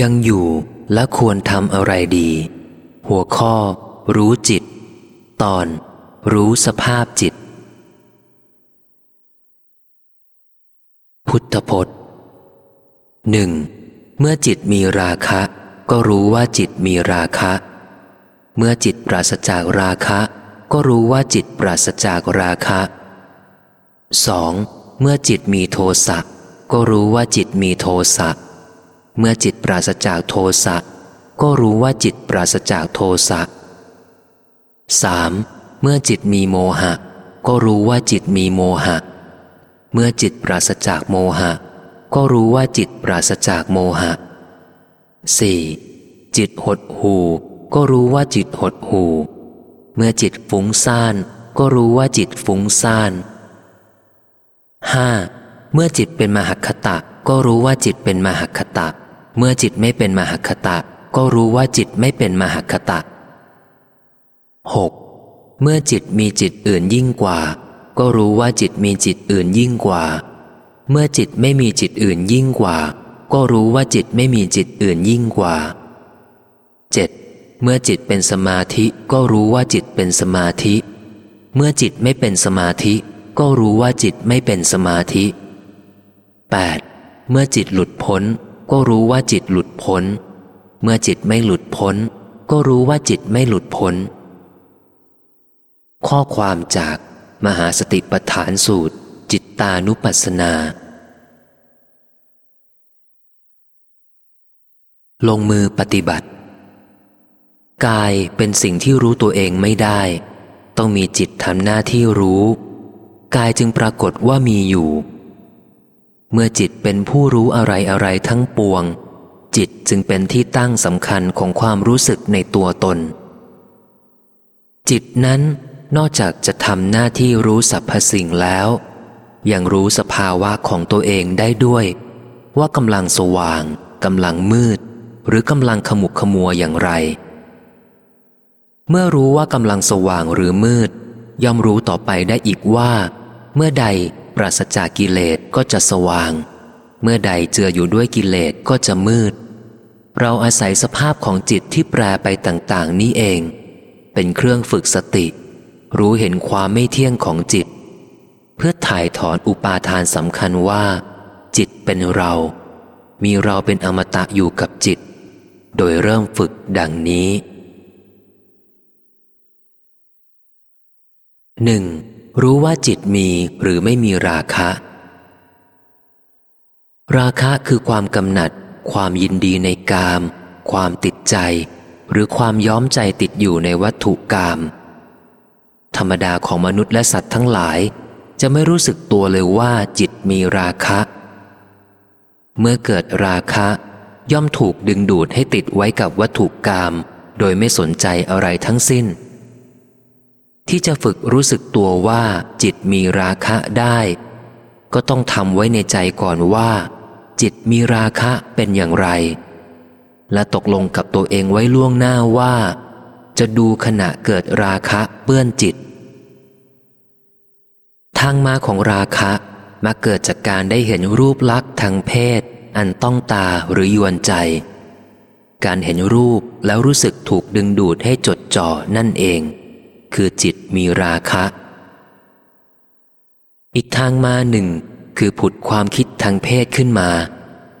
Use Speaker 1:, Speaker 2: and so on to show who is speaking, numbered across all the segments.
Speaker 1: ยังอยู่และควรทำอะไรดี หัวข้อ รู้จิต ตอน รู้สภาพจิต พุทธพจน์หนึ่งเมื่อจิตมีราคะ ก็รู้ว่าจิตมีราคะ เมื่อจิตปราศจากราคะ ก็รู้ว่าจิตปราศจากราคะสองเมื่อจิตมีโทสะก็รู้ว่าจิตมีโทสะ เมื่อจิตปราศจากโทสะก็รู้ว่าจิตปราศจากโทสะ 3. เมื่อจิตมีโมหะ ก็รู้ว่าจิตมีโมหะ เมื่อจิตปราศจากโมหะ ก็รู้ว่าจิตปราศจากโมหะ 4. จิตหดหูก็รู้ว่าจิตหดหูเมื่อจิตฟุ้งซ่านก็รู้ว่าจิตฟุ้งซ่าน 5. เมื่อจิตเป็นมหคตะ ก็รู้ว่าจิตเป็นมหคตะ เมื่อจิตไม่เป็นมหคตะ ก็รู้ว่าจิตไม่เป็นมหคตะ 6. เมื่อจิตมีจิตอื่นยิ่งกว่า ก็รู้ว่าจิตมีจิตอื่นยิ่งกว่า เมื่อจิตไม่มีจิตอื่นยิ่งกว่า ก็รู้ว่าจิตไม่มีจิตอื่นยิ่งกว่า 7. เมื่อจิตเป็นสมาธิก็รู้ว่าจิตเป็นสมาธิ เมื่อจิตไม่เป็นสมาธิ ก็รู้ว่าจิตไม่เป็นสมาธิ 8. เมื่อจิตหลุดพ้น ก็รู้ว่าจิตหลุดพ้น เมื่อจิตไม่หลุดพ้น ก็รู้ว่าจิตไม่หลุดพ้น ข้อความจากมหาสติปัฏฐานสูตร จิตตานุปัสสนา ลงมือปฏิบัติ กายเป็นสิ่งที่รู้ตัวเองไม่ได้ ต้องมีจิตทำหน้าที่รู้ กายจึงปรากฏว่ามีอยู่ เมื่อจิตเป็นผู้รู้อะไรอะไรทั้งปวง จิตจึงเป็นที่ตั้งสำคัญของความรู้สึกในตัวตน จิตนั้นนอกจากจะทำหน้าที่รู้สรรพสิ่งแล้ว ยังรู้สภาวะของตัวเองได้ด้วย ว่ากำลังสว่างกำลังมืด หรือกำลังขมุกขมัวอย่างไร เมื่อรู้ว่ากำลังสว่างหรือมืด ย่อมรู้ต่อไปได้อีกว่า เมื่อใด ปราศจากกิเลสก็จะสว่าง เมื่อใดเจืออยู่ด้วยกิเลสก็จะมืด เราอาศัยสภาพของจิตที่แปรไปต่างๆ นี้เอง เป็นเครื่องฝึกสติ รู้เห็นความไม่เที่ยงของจิต เพื่อถ่ายถอนอุปาทานสำคัญว่า จิตเป็นเรา มีเราเป็นอมตะอยู่กับจิต โดยเริ่มฝึกดังนี้หนึ่ง รู้ว่าจิตมีหรือไม่มีราคะ ราคะคือความกำหนัด ความยินดีในกาม ความติดใจ หรือความย้อมใจติดอยู่ในวัตถุกาม ธรรมดาของมนุษย์และสัตว์ทั้งหลาย จะไม่รู้สึกตัวเลยว่าจิตมีราคะ เมื่อเกิดราคะ ย่อมถูกดึงดูดให้ติดไว้กับวัตถุกาม โดยไม่สนใจอะไรทั้งสิ้น ที่จะฝึกรู้สึกตัวว่าจิตมีราคะได้ ก็ต้องทำไว้ในใจก่อนว่า จิตมีราคะเป็นอย่างไร และตกลงกับตัวเองไว้ล่วงหน้าว่า จะดูขณะเกิดราคะเปื้อนจิต ทางมาของราคะมาเกิดจากการได้เห็นรูปลักษณ์ทางเพศ อันต้องตาหรือยวนใจ การเห็นรูปแล้วรู้สึกถูกดึงดูดให้จดจ่อนั่นเอง คือจิตมีราคะ อีกทางมาหนึ่ง คือผุดความคิดทางเพศขึ้นมา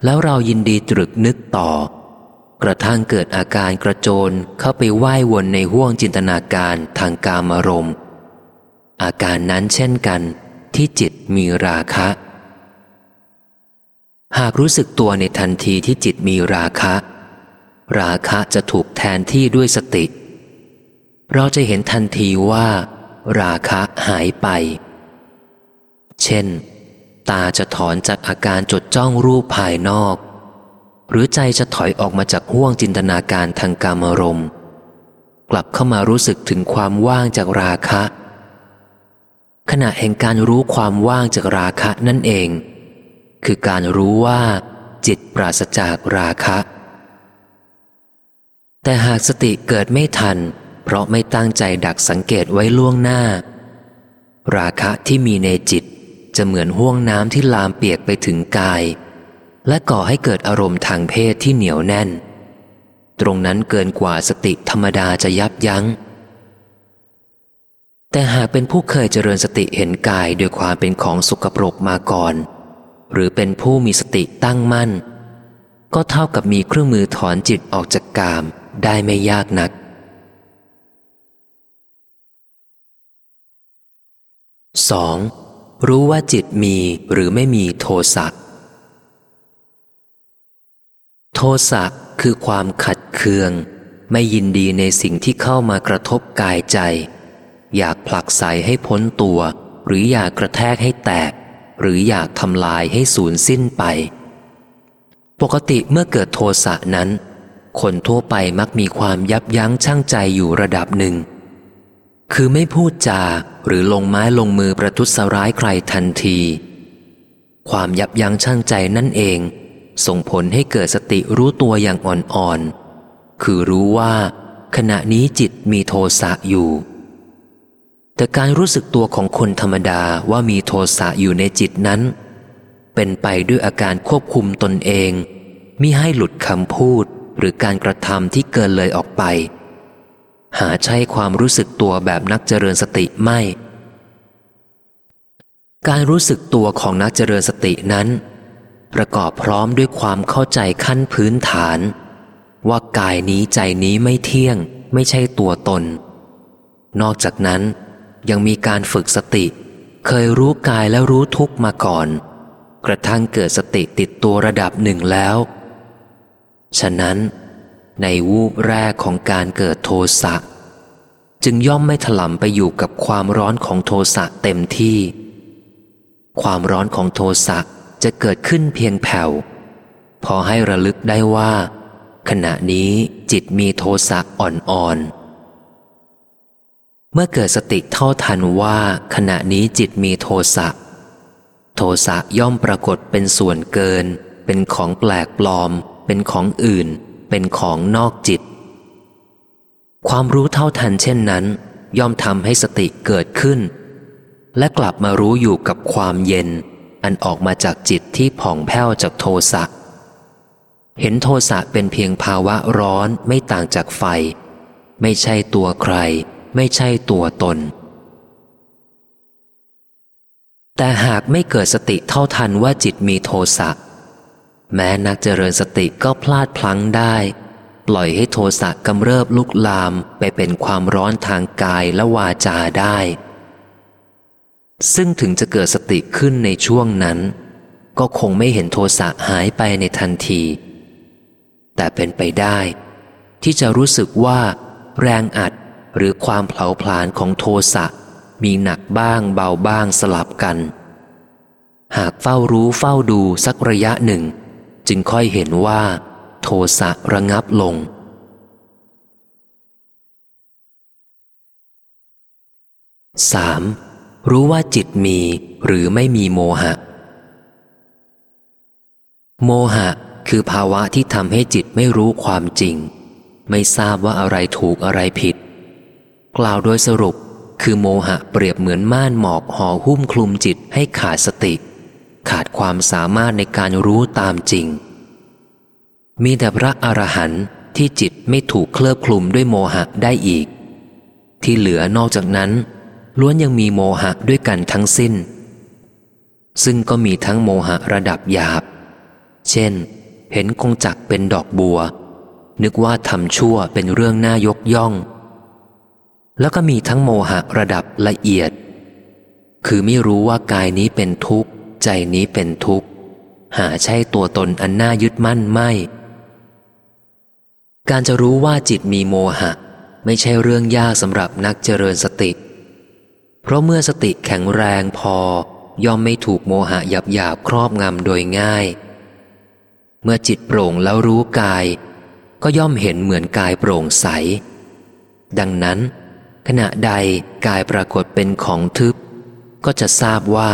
Speaker 1: แล้วเรายินดีตรึกนึกต่อ กระทั่งเกิดอาการกระโจนเข้าไปไหว้วนในห้วงจินตนาการทางกามารมณ์ อาการนั้นเช่นกัน ที่จิตมีราคะ หากรู้สึกตัวในทันทีที่จิตมีราคะ ราคะจะถูกแทนที่ด้วยสติเเราจะเห็นทันทีว่า ราคะหายไป เช่น ตาจะถอนจากอาการจดจ้องรูปภายนอก หรือใจจะถอยออกมาจากห่วงจินตนาการทางกามารมณ์ กลับเข้ามารู้สึกถึงความว่างจากราคะ ขณะแห่งการรู้ความว่างจากราคะนั่นเอง คือการรู้ว่า จิตปราศจากราคะ แต่หากสติเกิดไม่ทันเราะไม่ตั้งใจดักสังเกตไว้ล่วงหน้า ราคะที่มีในจิตจะเหมือนห่วงน้ำที่ลามเปียกไปถึงกาย และก่อให้เกิดอารมณ์ทางเพศที่เหนียวแน่น ตรงนั้นเกินกว่าสติธรรมดาจะยับยัง้ง แต่หากเป็นผู้เคยเจริญสติเห็นกายโดยความเป็นของสุกปรกมาก่อน หรือเป็นผู้มีสติตั้งมั่น ก็เท่ากับมีเครื่องมือถอนจิตออกจากกามได้ไม่ยากนัก 2. รู้ว่าจิตมีหรือไม่มีโทสะ โทสะคือความขัดเคือง ไม่ยินดีในสิ่งที่เข้ามากระทบกายใจ อยากผลักใสให้พ้นตัว หรืออยากกระแทกให้แตก หรืออยากทำลายให้สูญสิ้นไป ปกติเมื่อเกิดโทสะนั้น คนทั่วไปมักมีความยับยั้งชั่งใจอยู่ระดับหนึ่ง คือไม่พูดจาหรือลงไม้ลงมือประทุษร้ายใครทันที ความยับยั้งชั่งใจนั่นเอง ส่งผลให้เกิดสติรู้ตัวอย่างอ่อนๆ คือรู้ว่า ขณะนี้จิตมีโทสะอยู่ แต่การรู้สึกตัวของคนธรรมดาว่ามีโทสะอยู่ในจิตนั้น เป็นไปด้วยอาการควบคุมตนเองมิให้หลุดคำพูดหรือการกระทำที่เกินเลยออกไป หาใช่ความรู้สึกตัวแบบนักเจริญสติไม่ การรู้สึกตัวของนักเจริญสตินั้น ประกอบพร้อมด้วยความเข้าใจขั้นพื้นฐาน ว่ากายนี้ใจนี้ไม่เที่ยง ไม่ใช่ตัวตน นอกจากนั้นยังมีการฝึกสติ เคยรู้กายและรู้ทุกมาก่อน กระทั่งเกิดสติติดตัวระดับหนึ่งแล้ว ฉะนั้น ในวูบแรกของการเกิดโทสะจึงย่อมไม่ถลำไปอยู่กับความร้อนของโทสะเต็มที่ ความร้อนของโทสะจะเกิดขึ้นเพียงแผ่ว พอให้ระลึกได้ว่า ขณะนี้จิตมีโทสะอ่อนๆ เมื่อเกิดสติเท่าทันว่าขณะนี้จิตมีโทสะ โทสะย่อมปรากฏเป็นส่วนเกิน เป็นของแปลกปลอม เป็นของอื่น เป็นของนอกจิต ความรู้เท่าทันเช่นนั้น ย่อมทำให้สติเกิดขึ้น และกลับมารู้อยู่กับความเย็น อันออกมาจากจิตที่ผ่องแผ้วจากโทสะเห็นโทสะเป็นเพียงภาวะร้อนไม่ต่างจากไฟ ไม่ใช่ตัวใคร ไม่ใช่ตัวตน แต่หากไม่เกิดสติเท่าทันว่าจิตมีโทสะ แม้นักเจริญสติก็พลาดพลั้งได้ ปล่อยให้โทสะกำเริบลุกลามไปเป็นความร้อนทางกายและวาจาได้ ซึ่งถึงจะเกิดสติขึ้นในช่วงนั้น ก็คงไม่เห็นโทสะหายไปในทันที แต่เป็นไปได้ ที่จะรู้สึกว่า แรงอัดหรือความเผาผลาญของโทสะมีหนักบ้างเบาบ้างสลับกัน หากเฝ้ารู้เฝ้าดูสักระยะหนึ่ง จึงค่อยเห็นว่า โทสะระงับลง 3. รู้ว่าจิตมีหรือไม่มีโมหะ โมหะคือภาวะที่ทำให้จิตไม่รู้ความจริง ไม่ทราบว่าอะไรถูกอะไรผิด กล่าวโดยสรุปคือโมหะเปรียบเหมือนม่านหมอกห่อหุ้มคลุมจิตให้ขาดสติ ขาดความสามารถในการรู้ตามจริง มีแต่พระอรหันต์ที่จิตไม่ถูกเคลือบคลุมด้วยโมหะได้อีก ที่เหลือนอกจากนั้น ล้วนยังมีโมหะด้วยกันทั้งสิ้น ซึ่งก็มีทั้งโมหะระดับหยาบ เช่น เห็นคงจักเป็นดอกบัว นึกว่าทำชั่วเป็นเรื่องน่ายกย่อง แล้วก็มีทั้งโมหะระดับละเอียด คือไม่รู้ว่ากายนี้เป็นทุกข์ ใจนี้เป็นทุกข์ หาใช่ตัวตนอันน่ายึดมั่นไม่ การจะรู้ว่าจิตมีโมหะ ไม่ใช่เรื่องยากสำหรับนักเจริญสติ เพราะเมื่อสติแข็งแรงพอย่อมไม่ถูกโมหะหยาบหยาบครอบงำโดยง่าย เมื่อจิตโปร่งแล้วรู้กาย ก็ย่อมเห็นเหมือนกายโปร่งใส ดังนั้น ขณะใดกายปรากฏเป็นของทึบ ก็จะทราบว่า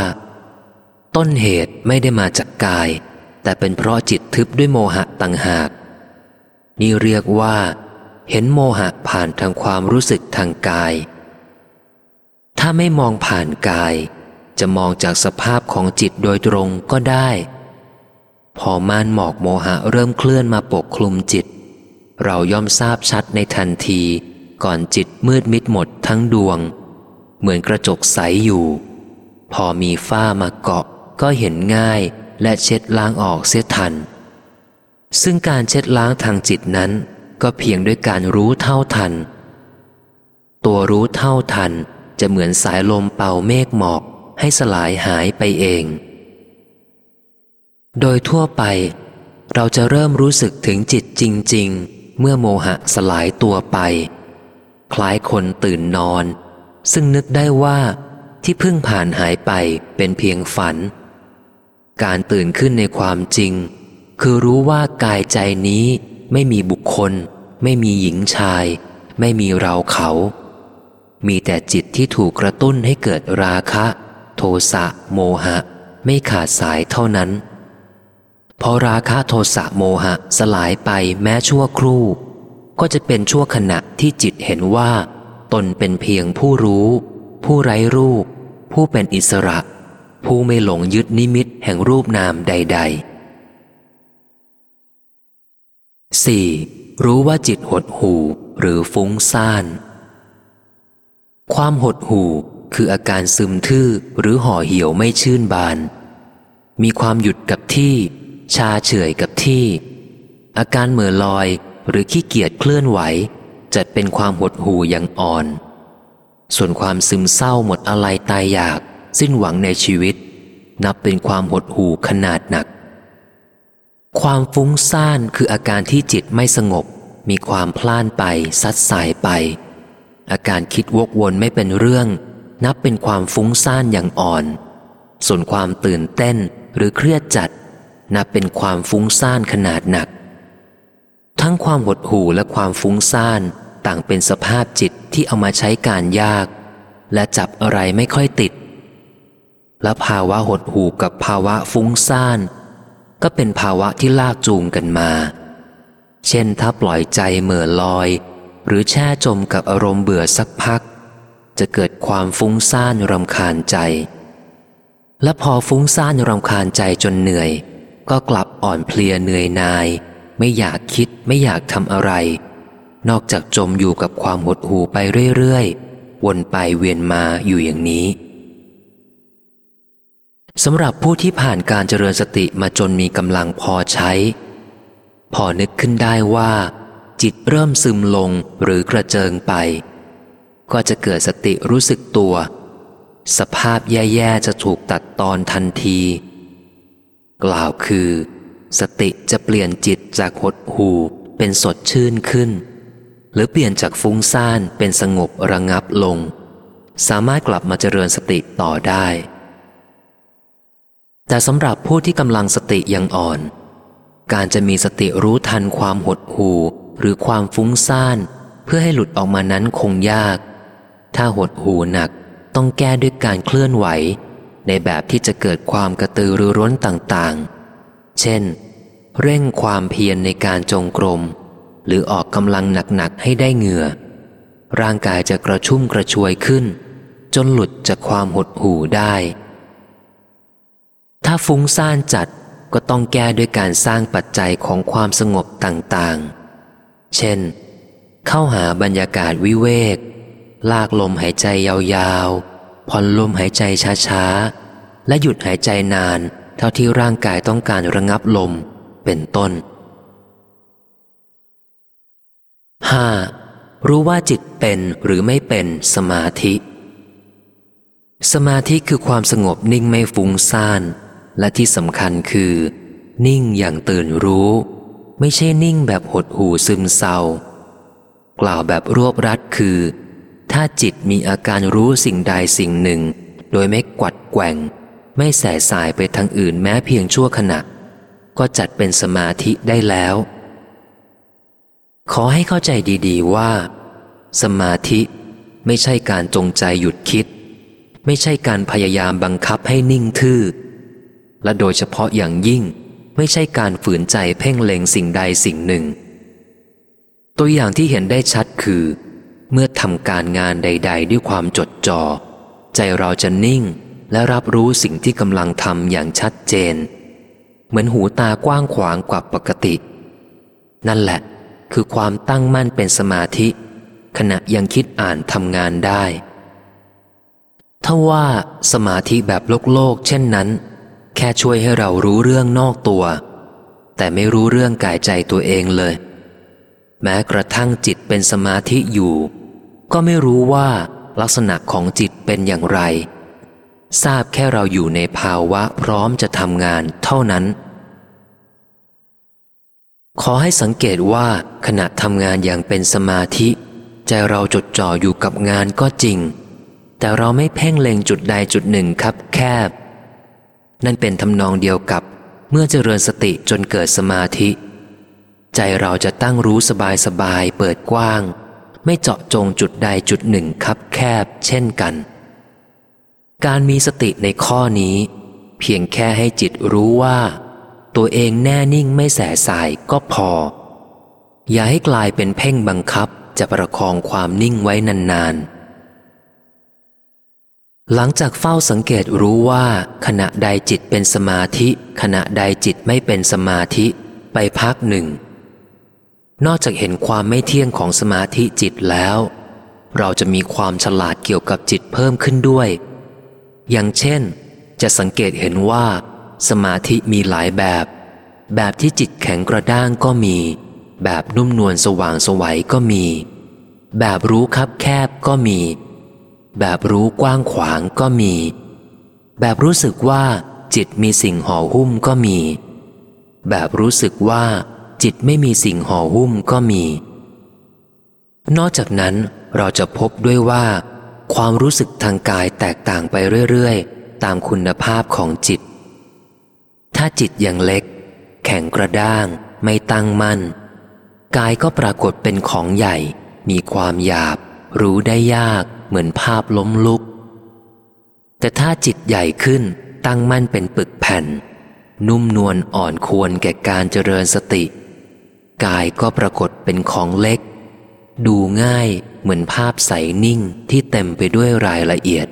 Speaker 1: ต้นเหตุไม่ได้มาจากกาย แต่เป็นเพราะจิตทึบด้วยโมหะต่างหาก นี่เรียกว่า เห็นโมหะผ่านทางความรู้สึกทางกาย ถ้าไม่มองผ่านกาย จะมองจากสภาพของจิตโดยตรงก็ได้ พอม่านหมอกโมหะเริ่มเคลื่อนมาปกคลุมจิต เราย่อมทราบชัดในทันที ก่อนจิตมืดมิดหมดทั้งดวง เหมือนกระจกใสอยู่ พอมีฝ้ามาเกาะ ก็เห็นง่ายและเช็ดล้างออกเสียทัน ซึ่งการเช็ดล้างทางจิตนั้น ก็เพียงด้วยการรู้เท่าทัน ตัวรู้เท่าทันจะเหมือนสายลมเป่าเมฆหมอกให้สลายหายไปเอง โดยทั่วไป เราจะเริ่มรู้สึกถึงจิตจริง ๆ เมื่อโมหะสลายตัวไป คล้ายคนตื่นนอน ซึ่งนึกได้ว่าที่เพิ่งผ่านหายไปเป็นเพียงฝัน การตื่นขึ้นในความจริง คือรู้ว่ากายใจนี้ไม่มีบุคคล ไม่มีหญิงชาย ไม่มีเราเขา มีแต่จิตที่ถูกกระตุ้นให้เกิดราคะ โทสะโมหะ ไม่ขาดสายเท่านั้นพอราคะโทสะโมหะสลายไปแม้ชั่วครู่ ก็จะเป็นชั่วขณะที่จิตเห็นว่า ตนเป็นเพียงผู้รู้ ผู้ไร้รูป ผู้เป็นอิสระ ผู้ไม่หลงยึดนิมิตแห่งรูปนามใด ๆ 4. รู้ว่าจิตหดหู่หรือฟุ้งซ่าน ความหดหู่คืออาการซึมทื่อหรือห่อเหี่ยวไม่ชื่นบาน มีความหยุดกับที่ ชาเฉยกับที่ อาการเหม่อลอยหรือขี้เกียจเคลื่อนไหว จัดเป็นความหดหู่อย่างอ่อน ส่วนความซึมเศร้าหมดอะไรตายอยาก สิ้นหวังในชีวิต นับเป็นความหดหู่ขนาดหนัก ความฟุ้งซ่านคืออาการที่จิตไม่สงบ มีความพล่านไปซัดสายไป อาการคิดวกวนไม่เป็นเรื่อง นับเป็นความฟุ้งซ่านอย่างอ่อน ส่วนความตื่นเต้นหรือเครียดจัด นับเป็นความฟุ้งซ่านขนาดหนัก ทั้งความหดหู่และความฟุ้งซ่านต่างเป็นสภาพจิตที่เอามาใช้การยาก และจับอะไรไม่ค่อยติด และภาวะหดหู่กับภาวะฟุ้งซ่าน ก็เป็นภาวะที่ลากจูงกันมา เช่นถ้าปล่อยใจเหม่อลอย หรือแช่จมกับอารมณ์เบื่อสักพัก จะเกิดความฟุ้งซ่านรำคาญใจ และพอฟุ้งซ่านรำคาญใจจนเหนื่อย ก็กลับอ่อนเพลียเหนื่อยนาย ไม่อยากคิดไม่อยากทำอะไร นอกจากจมอยู่กับความหดหู่ไปเรื่อยๆวนไปเวียนมาอยู่อย่างนี้ สำหรับผู้ที่ผ่านการเจริญสติมาจนมีกำลังพอใช้ พอนึกขึ้นได้ว่า จิตเริ่มซึมลงหรือกระเจิงไป ก็จะเกิดสติรู้สึกตัว สภาพแย่ๆจะถูกตัดตอนทันที กล่าวคือ สติจะเปลี่ยนจิตจากหดหูเป็นสดชื่นขึ้น หรือเปลี่ยนจากฟุ้งซ่านเป็นสงบระงับลง สามารถกลับมาเจริญสติต่อได้ แต่สำหรับผู้ที่กำลังสติยังอ่อน การจะมีสติรู้ทันความหดหูหรือความฟุ้งซ่าน เพื่อให้หลุดออกมานั้นคงยาก ถ้าหดหูหนักต้องแก้ด้วยการเคลื่อนไหว ในแบบที่จะเกิดความกระตือรือร้นต่างๆ เช่น เร่งความเพียรในการจงกรม หรือออกกำลังหนักๆให้ได้เหงื่อ ร่างกายจะกระชุ่มกระชวยขึ้น จนหลุดจากความหดหู่ได้ ถ้าฟุ้งซ่านจัดก็ต้องแก้ด้วยการสร้างปัจจัยของความสงบต่างๆ เช่น เข้าหาบรรยากาศวิเวก ลากลมหายใจยาวๆ ผ่อนลมหายใจช้าๆ และหยุดหายใจนานเท่าที่ร่างกายต้องการระงับลม เป็นต้น 5. รู้ว่าจิตเป็นหรือไม่เป็นสมาธิ สมาธิคือความสงบนิ่งไม่ฟุ้งซ่าน และที่สำคัญคือ นิ่งอย่างตื่นรู้ ไม่ใช่นิ่งแบบหดหูซึมเศร้ากล่าวแบบรวบรัดคือ ถ้าจิตมีอาการรู้สิ่งใดสิ่งหนึ่ง โดยไม่กวัดแกว่ง ไม่แสสายไปทางอื่นแม้เพียงชั่วขณะ ก็จัดเป็นสมาธิได้แล้ว ขอให้เข้าใจดีๆว่า สมาธิไม่ใช่การจงใจหยุดคิด ไม่ใช่การพยายามบังคับให้นิ่งทื่อ และโดยเฉพาะอย่างยิ่งไม่ใช่การฝืนใจเพ่งเล็งสิ่งใดสิ่งหนึ่ง ตัวอย่างที่เห็นได้ชัดคือ เมื่อทำการงานใด ๆ ด้วยความจดจอ่อใจเราจะนิ่งและรับรู้สิ่งที่กำลังทำอย่างชัดเจน เหมือนหูตากว้างขวางกว่าปกติ นั่นแหละ คือความตั้งมั่นเป็นสมาธิ ขณะยังคิดอ่านทำงานได้ถ้าว่าสมาธิแบบโลกโลกเช่นนั้น ค่ช่วยให้เรารู้เรื่องนอกตัว แต่ไม่รู้เรื่องกายใจตัวเองเลย แม้กระทั่งจิตเป็นสมาธิอยู่ ก็ไม่รู้ว่าลักษณะของจิตเป็นอย่างไร ทราบแค่เราอยู่ในภาวะพร้อมจะทำงานเท่านั้น ขอให้สังเกตว่าขณะทำงานอย่างเป็นสมาธิ ใจเราจดจ่ออยู่กับงานก็จริง แต่เราไม่เพ่งเล็งจุดใดจุดหนึ่งครับแคบ นั่นเป็นทำนองเดียวกับ เมื่อเจริญสติจนเกิดสมาธิ ใจเราจะตั้งรู้สบายสบายเปิดกว้าง ไม่เจาะจงจุดใดจุดหนึ่งคับแคบ เช่นกัน การมีสติในข้อนี้ เพียงแค่ให้จิตรู้ว่า ตัวเองแน่นิ่งไม่แสสายก็พอ อย่าให้กลายเป็นเพ่งบังคับจะประคองความนิ่งไว้นานๆ หลังจากเฝ้าสังเกตรู้ว่า ขณะใดจิตเป็นสมาธิ ขณะใดจิตไม่เป็นสมาธิ ไปพักหนึ่ง นอกจากเห็นความไม่เที่ยงของสมาธิจิตแล้ว เราจะมีความฉลาดเกี่ยวกับจิตเพิ่มขึ้นด้วย อย่างเช่น จะสังเกตเห็นว่า สมาธิมีหลายแบบ แบบที่จิตแข็งกระด้างก็มี แบบนุ่มนวลสว่างสวัยก็มี แบบรู้คับแคบก็มี แบบรู้กว้างขวางก็มี แบบรู้สึกว่าจิตมีสิ่งห่อหุ้มก็มี แบบรู้สึกว่าจิตไม่มีสิ่งห่อหุ้มก็มี นอกจากนั้นเราจะพบด้วยว่า ความรู้สึกทางกายแตกต่างไปเรื่อยๆ ตามคุณภาพของจิต ถ้าจิตยังเล็ก แข็งกระด้าง ไม่ตั้งมั่น กายก็ปรากฏเป็นของใหญ่ มีความหยาบ รู้ได้ยาก เหมือนภาพล้มลุก แต่ถ้าจิตใหญ่ขึ้นตั้งมั่นเป็นปึกแผ่น นุ่มนวลอ่อนควรแก่การเจริญสติ กายก็ปรากฏเป็นของเล็ก ดูง่ายเหมือนภาพใสนิ่งที่เต็มไปด้วยรายละเอียด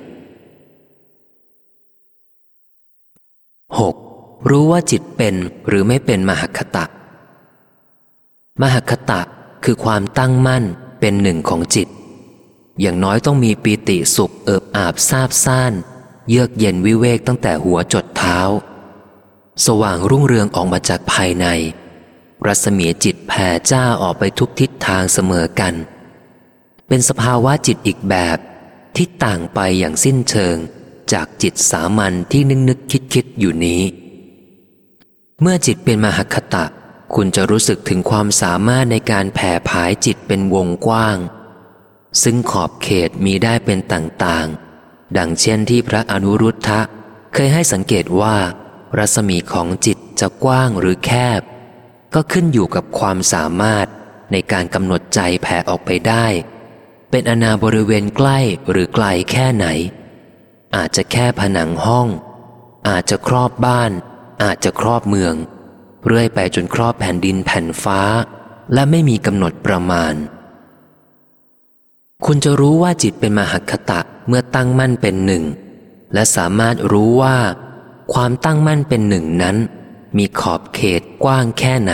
Speaker 1: 6. รู้ว่าจิตเป็นหรือไม่เป็นมหคตะ มหคตะคือความตั้งมั่นเป็นหนึ่งของจิต อย่างน้อยต้องมีปีติสุขเอิบอาบซาบซ่าน เยือกเย็นวิเวกตั้งแต่หัวจดเท้า สว่างรุ่งเรืองออกมาจากภายใน รัศมีจิตแผ่จ้าออกไปทุกทิศทางเสมอกัน เป็นสภาวะจิตอีกแบบที่ต่างไปอย่างสิ้นเชิงจากจิตสามัญที่นึกนึกคิดคิดอยู่นี้ เมื่อจิตเป็นมหคตะ คุณจะรู้สึกถึงความสามารถในการแผ่ผายจิตเป็นวงกว้าง ซึ่งขอบเขตมีได้เป็นต่างๆ ดังเช่นที่พระอนุรุทธะ เคยให้สังเกตว่า รัศมีของจิตจะกว้างหรือแคบ ก็ขึ้นอยู่กับความสามารถในการกำหนดใจแผ่ออกไปได้ เป็นอนาบริเวณใกล้หรือไกลแค่ไหน อาจจะแค่ผนังห้อง อาจจะครอบบ้าน อาจจะครอบเมือง เรื่อยไปจนครอบแผ่นดินแผ่นฟ้า และไม่มีกำหนดประมาณ คุณจะรู้ว่าจิตเป็นมหคตะเมื่อตั้งมั่นเป็นหนึ่ง และสามารถรู้ว่า ความตั้งมั่นเป็นหนึ่งนั้น มีขอบเขตกว้างแค่ไหน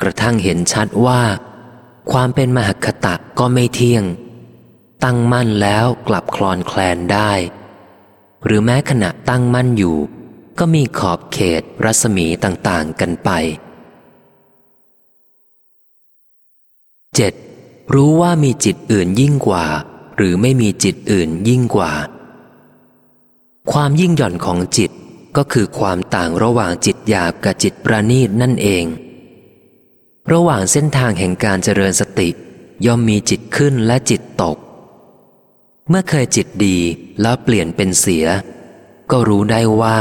Speaker 1: กระทั่งเห็นชัดว่า ความเป็นมหคตะก็ไม่เที่ยง ตั้งมั่นแล้วกลับคลอนแคลนได้ หรือแม้ขณะตั้งมั่นอยู่ ก็มีขอบเขตรัศมีต่างๆกันไป 7. รู้ว่ามีจิตอื่นยิ่งกว่า หรือไม่มีจิตอื่นยิ่งกว่า ความยิ่งหย่อนของจิตก็คือความต่างระหว่างจิตหยาบกับจิตประณีตนั่นเอง ระหว่างเส้นทางแห่งการเจริญสติ ย่อมมีจิตขึ้นและจิตตก เมื่อเคยจิตดีแล้วเปลี่ยนเป็นเสีย ก็รู้ได้ว่า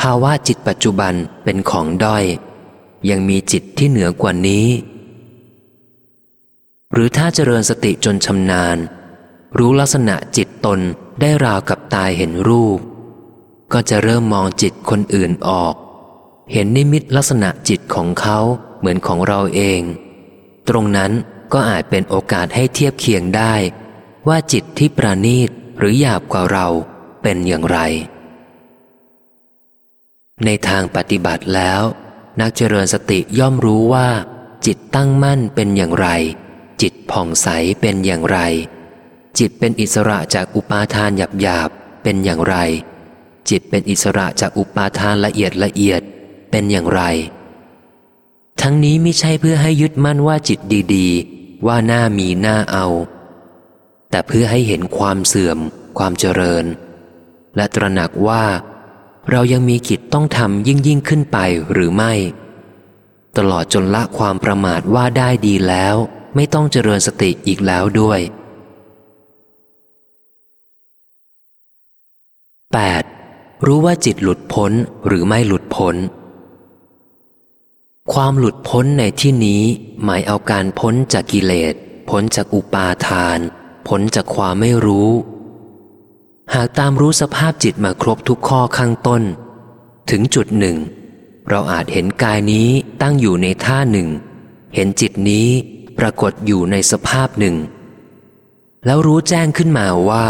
Speaker 1: ภาวะจิตปัจจุบันเป็นของด้อย ยังมีจิตที่เหนือกว่านี้ หรือถ้าเจริญสติจนชำนาญ รู้ลักษณะจิตตนได้ราวกับตายเห็นรูป ก็จะเริ่มมองจิตคนอื่นออก เห็นนิมิตลักษณะจิตของเขาเหมือนของเราเอง ตรงนั้นก็อาจเป็นโอกาสให้เทียบเคียงได้ ว่าจิตที่ประณีตหรือหยาบกว่าเราเป็นอย่างไร ในทางปฏิบัติแล้ว นักเจริญสติย่อมรู้ว่า จิตตั้งมั่นเป็นอย่างไร จิตผ่องใสเป็นอย่างไร จิตเป็นอิสระจากอุปาทานหยาบหยาบๆเป็นอย่างไร จิตเป็นอิสระจากอุปาทานละเอียดละเอียดเป็นอย่างไร ทั้งนี้ไม่ใช่เพื่อให้ยึดมั่นว่าจิตดีๆ ว่าหน้ามีหน้าเอา แต่เพื่อให้เห็นความเสื่อม ความเจริญ และตระหนักว่า เรายังมีกิจต้องทำยิ่งยิ่งขึ้นไปหรือไม่ตลอดจนละความประมาทว่าได้ดีแล้ว ไม่ต้องเจริญสติอีกแล้วด้วย 8. รู้ว่าจิตหลุดพ้นหรือไม่หลุดพ้น ความหลุดพ้นในที่นี้หมายเอาการพ้นจากกิเลส พ้นจากอุปาทาน พ้นจากความไม่รู้ หากตามรู้สภาพจิตมาครบทุกข้อข้างต้น ถึงจุดหนึ่ง เราอาจเห็นกายนี้ตั้งอยู่ในท่าหนึ่ง เห็นจิตนี้ ปรากฏอยู่ในสภาพหนึ่ง แล้วรู้แจ้งขึ้นมาว่า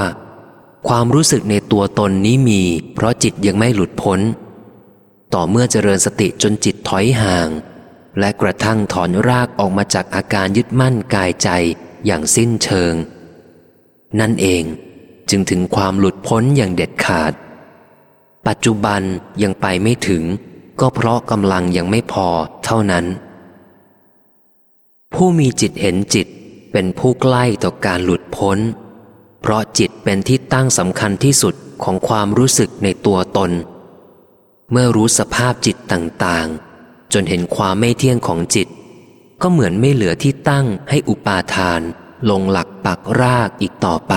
Speaker 1: ความรู้สึกในตัวตนนี้มี เพราะจิตยังไม่หลุดพ้น ต่อเมื่อเจริญสติจนจิตถอยห่าง และกระทั่งถอนรากออกมาจากอาการยึดมั่นกายใจอย่างสิ้นเชิง นั่นเองจึงถึงความหลุดพ้นอย่างเด็ดขาด ปัจจุบันยังไปไม่ถึง ก็เพราะกำลังยังไม่พอเท่านั้น ผู้มีจิตเห็นจิตเป็นผู้ใกล้ต่อการหลุดพ้น เพราะจิตเป็นที่ตั้งสำคัญที่สุดของความรู้สึกในตัวตน เมื่อรู้สภาพจิตต่างๆ จนเห็นความไม่เที่ยงของจิต ก็เหมือนไม่เหลือที่ตั้งให้อุปาทาน ลงหลักปักรากอีกต่อไป